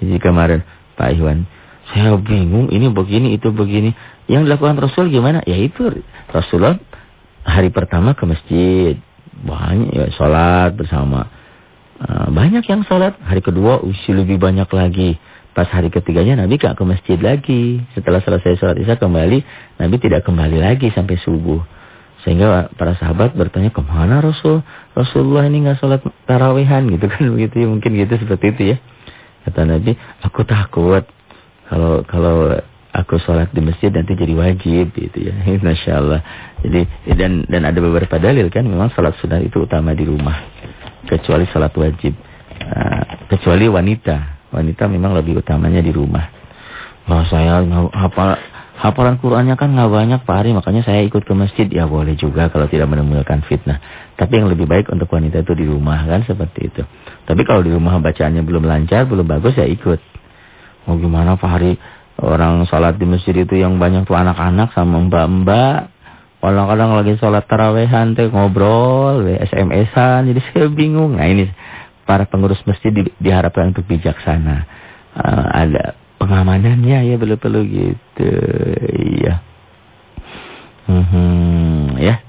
Jadi kemarin Pak Iwan, saya bingung ini begini itu begini. Yang dilakukan Rasul gimana? Ya itu Rasulullah hari pertama ke masjid. Banyak ya sholat bersama. Uh, banyak yang sholat. Hari kedua usia lebih banyak lagi. Pas hari ketiganya Nabi gak ke masjid lagi. Setelah selesai sholat isya kembali. Nabi tidak kembali lagi sampai subuh. Sehingga para sahabat bertanya ke mana Rasul? Rasulullah ini gak sholat tarawihan gitu kan. begitu ya. Mungkin gitu seperti itu ya. Kata Nabi, aku takut kalau kalau aku sholat di masjid nanti jadi wajib gitu ya. Masya Allah. Jadi dan dan ada beberapa dalil kan memang sholat sunnah itu utama di rumah kecuali sholat wajib. Nah, Kecuali wanita. Wanita memang lebih utamanya di rumah. Oh, saya hafal hafalan Qur'annya kan nggak banyak Pak Ari, makanya saya ikut ke masjid. Ya boleh juga kalau tidak menemukan fitnah. Tapi yang lebih baik untuk wanita itu di rumah kan seperti itu. Tapi kalau di rumah bacaannya belum lancar, belum bagus ya ikut. Mau gimana Pak Ari? Orang sholat di masjid itu yang banyak tuh anak-anak sama mbak-mbak. Kadang-kadang lagi sholat tarawehan teh ngobrol, SMS-an. Jadi saya bingung. Nah ini para pengurus masjid di, diharapkan untuk bijaksana. Uh, ada pengamanannya ya perlu-perlu gitu. Iya. Hmm, ya.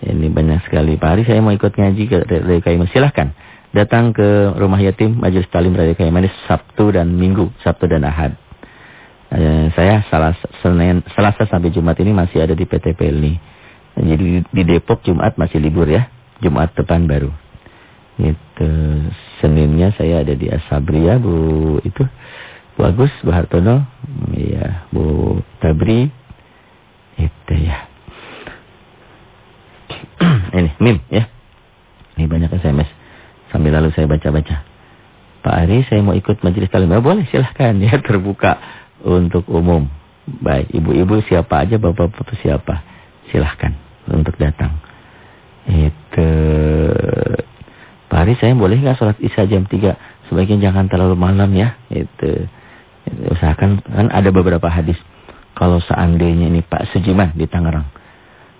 Ini banyak sekali. Pak Hari saya mau ikut ngaji ke Radio Kaiman. Silahkan. Datang ke rumah yatim Majelis Talim Radio Kaiman Sabtu dan Minggu. Sabtu dan Ahad. Eh, saya salah Senin, Selasa sampai Jumat ini masih ada di PT Pelni. Jadi di Depok Jumat masih libur ya. Jumat depan baru. Itu Seninnya saya ada di Asabria Bu itu Bu Agus, Bu Hartono, iya, Bu Tabri. Itu ya. ini mim ya. Ini banyak SMS. Sambil lalu saya baca-baca. Pak Ari, saya mau ikut majelis talim. Oh, boleh, silahkan ya, terbuka untuk umum. Baik, ibu-ibu siapa aja, bapak-bapak siapa. Silahkan untuk datang. Itu. Hari saya boleh nggak sholat isya jam 3? Sebaiknya jangan terlalu malam ya. Itu. Usahakan, kan ada beberapa hadis. Kalau seandainya ini Pak Sujiman di Tangerang.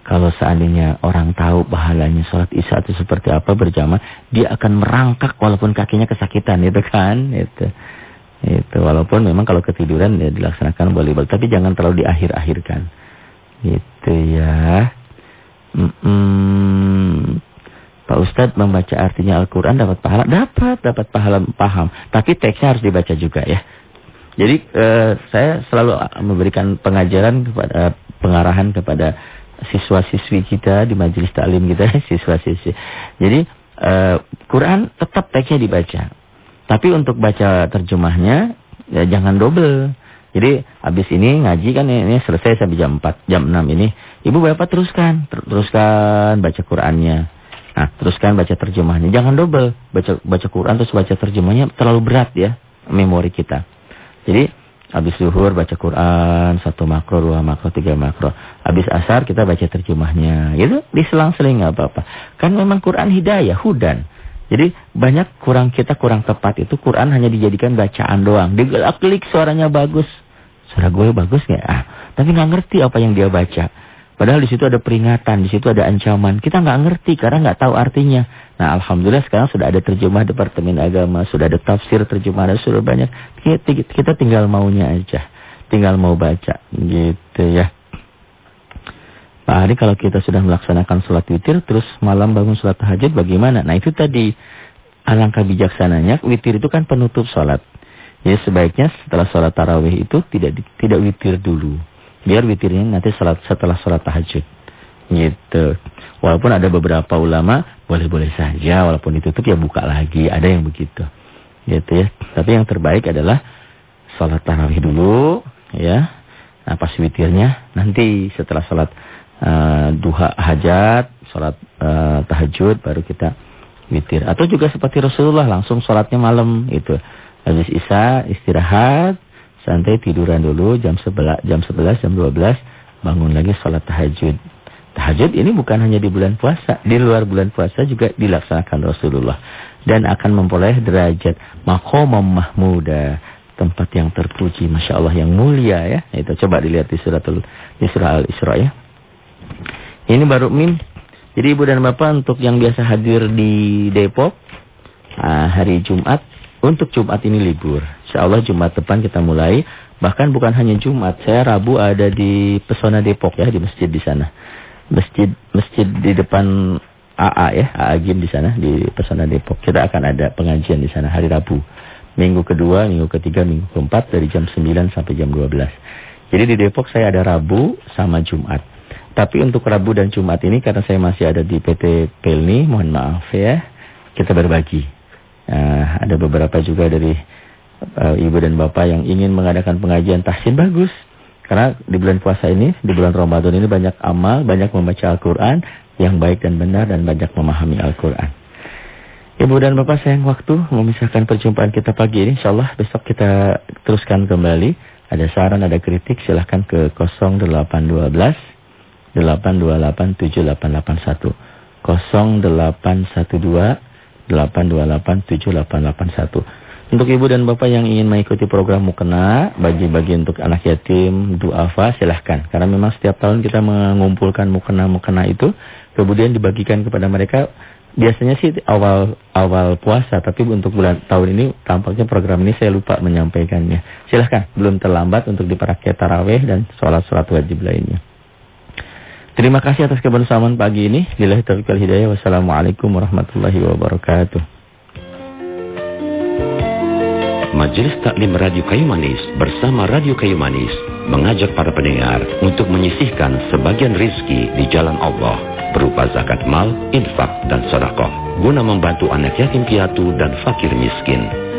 Kalau seandainya orang tahu pahalanya sholat isya itu seperti apa berjamaah, dia akan merangkak walaupun kakinya kesakitan, itu kan? Itu. Itu walaupun memang kalau ketiduran ya dilaksanakan boleh boleh tapi jangan terlalu diakhir-akhirkan. Gitu ya. Mm -mm. Pak Ustadz membaca artinya Al-Quran dapat pahala? Dapat, dapat pahala paham. Tapi teksnya harus dibaca juga ya. Jadi eh, saya selalu memberikan pengajaran kepada pengarahan kepada siswa-siswi kita di majelis taklim kita, siswa-siswi. Jadi eh, Quran tetap teksnya dibaca. Tapi untuk baca terjemahnya ya jangan double. Jadi habis ini ngaji kan ini selesai sampai jam 4, jam 6 ini. Ibu Bapak teruskan, teruskan baca Qur'annya. Nah, teruskan baca terjemahnya. Jangan double. Baca baca Quran terus baca terjemahnya terlalu berat ya memori kita. Jadi habis zuhur baca Quran, satu makro, dua makro, tiga makro. Habis asar kita baca terjemahnya. Gitu, diselang-seling nggak apa-apa. Kan memang Quran hidayah, hudan. Jadi banyak kurang kita kurang tepat itu Quran hanya dijadikan bacaan doang. Digelak-gelik suaranya bagus. Suara gue bagus nggak? Ah, tapi nggak ngerti apa yang dia baca. Padahal di situ ada peringatan, di situ ada ancaman. Kita nggak ngerti karena nggak tahu artinya. Nah, alhamdulillah sekarang sudah ada terjemah Departemen Agama, sudah ada tafsir terjemah, sudah banyak. Kita tinggal maunya aja, tinggal mau baca, gitu ya. Pak Hari kalau kita sudah melaksanakan sholat witir terus malam bangun sholat tahajud bagaimana? Nah itu tadi alangkah bijaksananya witir itu kan penutup sholat. Ya sebaiknya setelah sholat tarawih itu tidak tidak witir dulu. Biar witirnya nanti sholat, setelah sholat tahajud. Gitu. Walaupun ada beberapa ulama boleh-boleh saja walaupun ditutup ya buka lagi. Ada yang begitu. Gitu ya. Tapi yang terbaik adalah sholat tarawih dulu. ya. Nah pas witirnya nanti setelah sholat uh, duha hajat, sholat uh, tahajud, baru kita witir. Atau juga seperti Rasulullah langsung sholatnya malam itu. Habis isya istirahat, santai tiduran dulu jam 11, jam 11, jam 12, bangun lagi sholat tahajud. Tahajud ini bukan hanya di bulan puasa, di luar bulan puasa juga dilaksanakan Rasulullah. Dan akan memperoleh derajat makomam mahmuda tempat yang terpuji, masya Allah yang mulia ya. Itu coba dilihat di suratul di surah Al Isra ya. Ini baru mim. Jadi ibu dan bapak untuk yang biasa hadir di Depok uh, hari Jumat. Untuk Jumat ini libur. Insya Allah Jumat depan kita mulai. Bahkan bukan hanya Jumat. Saya Rabu ada di Pesona Depok ya. Di masjid di sana. Masjid masjid di depan AA ya. AA Gym di sana. Di Pesona Depok. Kita akan ada pengajian di sana hari Rabu. Minggu kedua, minggu ketiga, minggu keempat dari jam 9 sampai jam 12. Jadi di Depok saya ada Rabu sama Jumat. Tapi untuk Rabu dan Jumat ini karena saya masih ada di PT Pelni, mohon maaf ya, kita berbagi. Uh, ada beberapa juga dari uh, ibu dan bapak yang ingin mengadakan pengajian tahsin bagus. Karena di bulan puasa ini, di bulan Ramadan ini banyak amal, banyak membaca Al-Quran yang baik dan benar dan banyak memahami Al-Quran. Ibu dan Bapak sayang waktu memisahkan perjumpaan kita pagi ini. Insya Allah besok kita teruskan kembali. Ada saran, ada kritik silahkan ke 0812 828 7881. 0812 828 7881. Untuk ibu dan bapak yang ingin mengikuti program Mukena, bagi-bagi untuk anak yatim, duafa, silahkan. Karena memang setiap tahun kita mengumpulkan Mukena-Mukena itu, kemudian dibagikan kepada mereka biasanya sih awal awal puasa, tapi untuk bulan tahun ini tampaknya program ini saya lupa menyampaikannya. Silahkan, belum terlambat untuk diperakyat taraweh dan sholat-sholat wajib lainnya. Terima kasih atas kebersamaan pagi ini. Lillahi taufiq hidayah. Wassalamualaikum warahmatullahi wabarakatuh. Majelis Taklim Radio Kayu Manis bersama Radio Kayu Manis mengajak para pendengar untuk menyisihkan sebagian rizki di jalan Allah berupa zakat mal, infak, dan sodakoh guna membantu anak yatim piatu dan fakir miskin.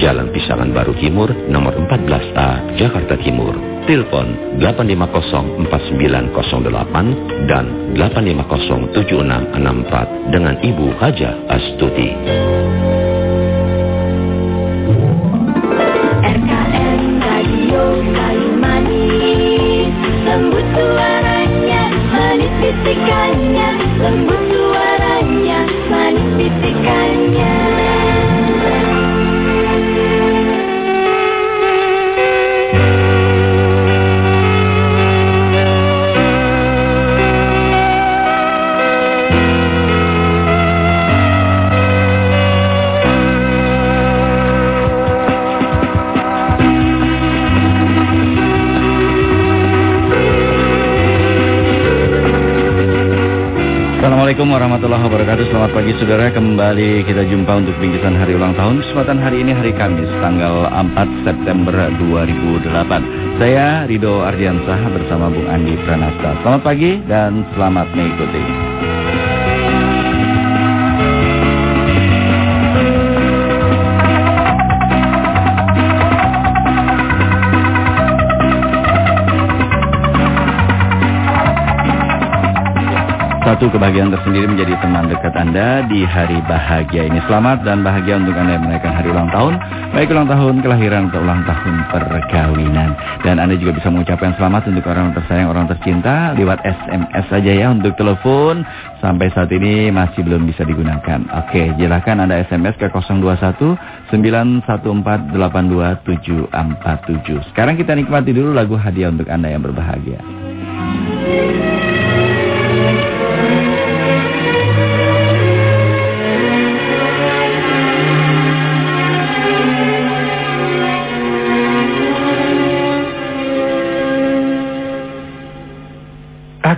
Jalan Pisangan Baru Timur, nomor 14A, Jakarta Timur. Telepon 8504908 dan 8507664 dengan Ibu Haja Astuti. Radio lembut suaranya, manis. Assalamualaikum warahmatullahi wabarakatuh. Selamat pagi saudara. Kembali kita jumpa untuk bingkisan hari ulang tahun. Kesempatan hari ini hari Kamis Tanggal 4 September 2008 Saya Rido Ardiansah bersama Bung Andi Pranasta. Selamat pagi dan selamat mengikuti Satu kebahagiaan tersendiri menjadi teman dekat Anda di hari bahagia ini. Selamat dan bahagia untuk Anda yang merayakan hari ulang tahun. Baik ulang tahun kelahiran atau ulang tahun perkawinan. Dan Anda juga bisa mengucapkan selamat untuk orang tersayang, orang tercinta lewat SMS saja ya untuk telepon. Sampai saat ini masih belum bisa digunakan. Oke, silakan Anda SMS ke 021 914 82747. Sekarang kita nikmati dulu lagu hadiah untuk Anda yang berbahagia.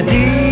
ingin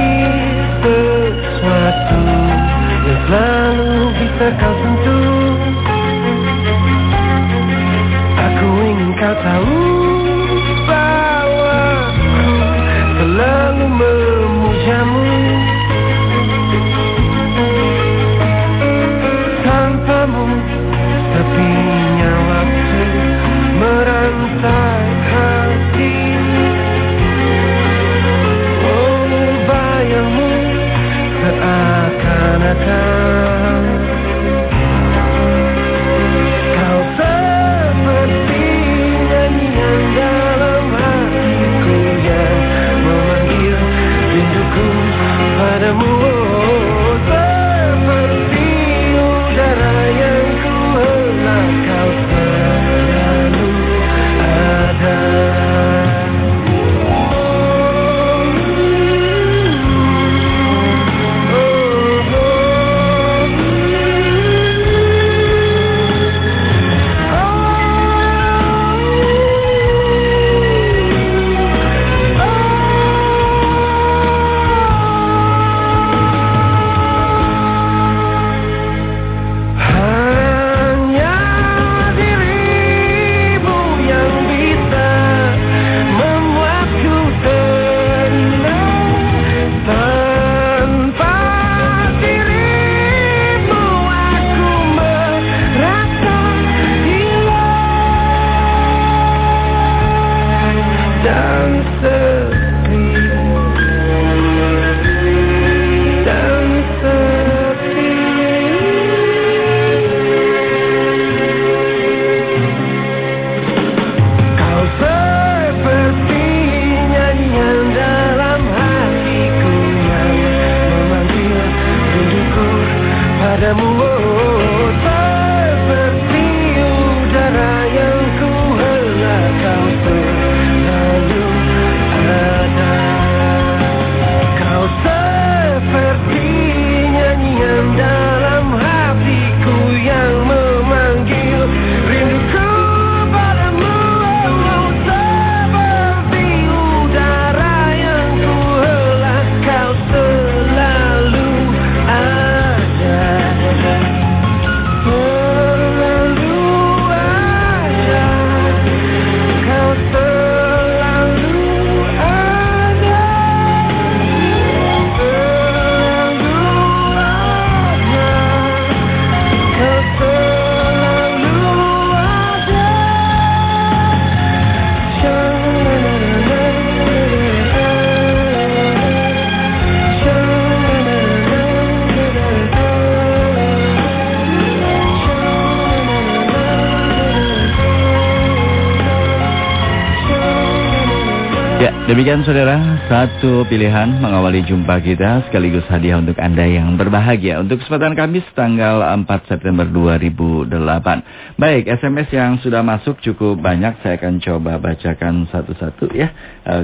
Demikian saudara, satu pilihan mengawali jumpa kita sekaligus hadiah untuk Anda yang berbahagia. Untuk kesempatan Kamis tanggal 4 September 2008. Baik, SMS yang sudah masuk cukup banyak. Saya akan coba bacakan satu-satu ya.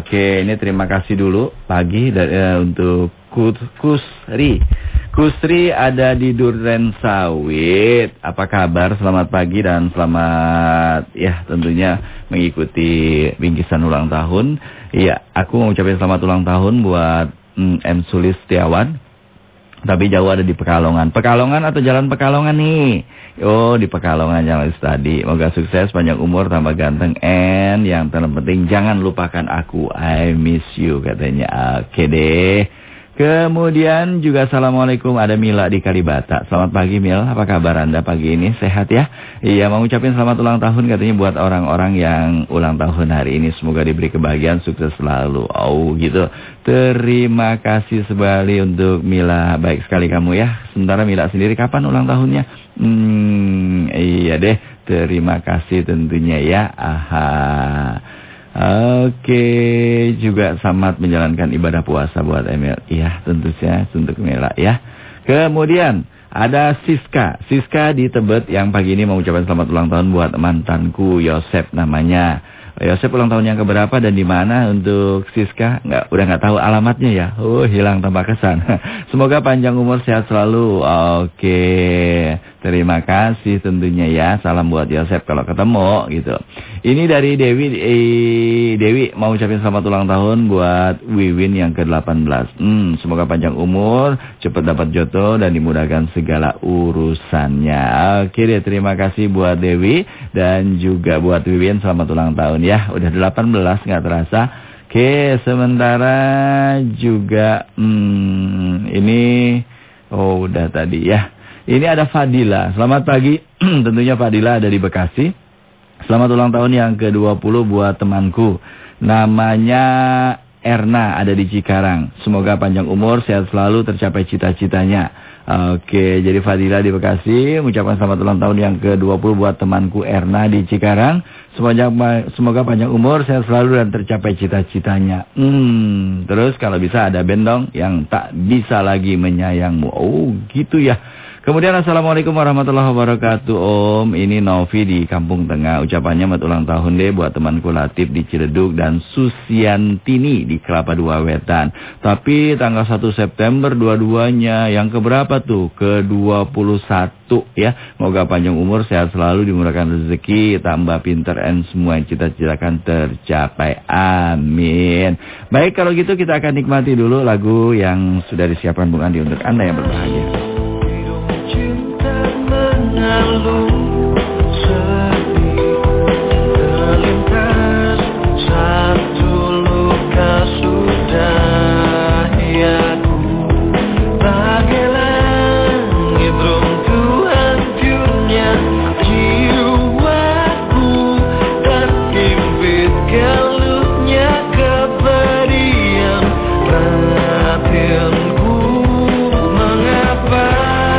Oke, ini terima kasih dulu pagi dari, uh, untuk Kusri. Kusri ada di Duren Sawit. Apa kabar? Selamat pagi dan selamat ya tentunya mengikuti bingkisan ulang tahun. Iya, aku mau ucapin selamat ulang tahun buat mm, M. Sulistiawan. Tapi jauh ada di Pekalongan. Pekalongan atau Jalan Pekalongan nih? Oh, di Pekalongan Jalan tadi. Moga sukses, panjang umur, tambah ganteng. And yang terpenting jangan lupakan aku. I miss you katanya. Oke deh. Kemudian juga Assalamualaikum ada Mila di Kalibata. Selamat pagi Mil, apa kabar Anda pagi ini? Sehat ya? Iya mau ucapin selamat ulang tahun katanya buat orang-orang yang ulang tahun hari ini. Semoga diberi kebahagiaan, sukses selalu. Oh gitu. Terima kasih sekali untuk Mila. Baik sekali kamu ya. Sementara Mila sendiri kapan ulang tahunnya? Hmm, iya deh. Terima kasih tentunya ya. Aha. Oke, juga selamat menjalankan ibadah puasa buat Emil. Iya, tentu saja untuk Mila ya. Kemudian ada Siska. Siska di Tebet yang pagi ini mau ucapkan selamat ulang tahun buat mantanku Yosep namanya. Yosep ulang tahun yang keberapa dan di mana untuk Siska? Nggak, udah nggak tahu alamatnya ya. Oh, hilang tanpa kesan. Semoga panjang umur sehat selalu. Oke. Terima kasih tentunya ya. Salam buat Yosep kalau ketemu gitu. Ini dari Dewi eh, Dewi mau ucapin selamat ulang tahun buat Wiwin yang ke-18. Hmm, semoga panjang umur, cepat dapat jodoh dan dimudahkan segala urusannya. Oke deh, terima kasih buat Dewi dan juga buat Wiwin selamat ulang tahun ya. Udah 18 nggak terasa. Oke, sementara juga hmm, ini oh udah tadi ya. Ini ada Fadila. Selamat pagi. Tentunya Fadila ada di Bekasi. Selamat ulang tahun yang ke-20 buat temanku. Namanya Erna ada di Cikarang. Semoga panjang umur, sehat selalu, tercapai cita-citanya. Oke, jadi Fadila di Bekasi mengucapkan selamat ulang tahun yang ke-20 buat temanku Erna di Cikarang. Semoga, semoga panjang umur, sehat selalu dan tercapai cita-citanya. Hmm, terus kalau bisa ada bendong yang tak bisa lagi menyayangmu. Oh, gitu ya. Kemudian Assalamualaikum warahmatullahi wabarakatuh. Om Ini Novi di Kampung Tengah. Ucapannya mat ulang tahun deh buat temanku Latif di Ciledug Dan Susiantini di Kelapa Dua Wetan. Tapi tanggal 1 September dua-duanya. Yang keberapa tuh? Ke-21 ya. Moga panjang umur, sehat selalu, dimurahkan rezeki Tambah pinter dan semua yang cita-citakan tercapai. Amin. Baik kalau gitu kita akan nikmati dulu lagu yang sudah disiapkan Bung Andi untuk Anda yang berbahagia now, Lord.